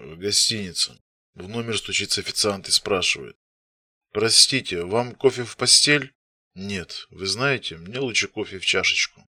В. В номер стучится официант и спрашивает: "Простите, вам кофе в постель?" "Нет, вы знаете, мне лучше кофе в чашечку".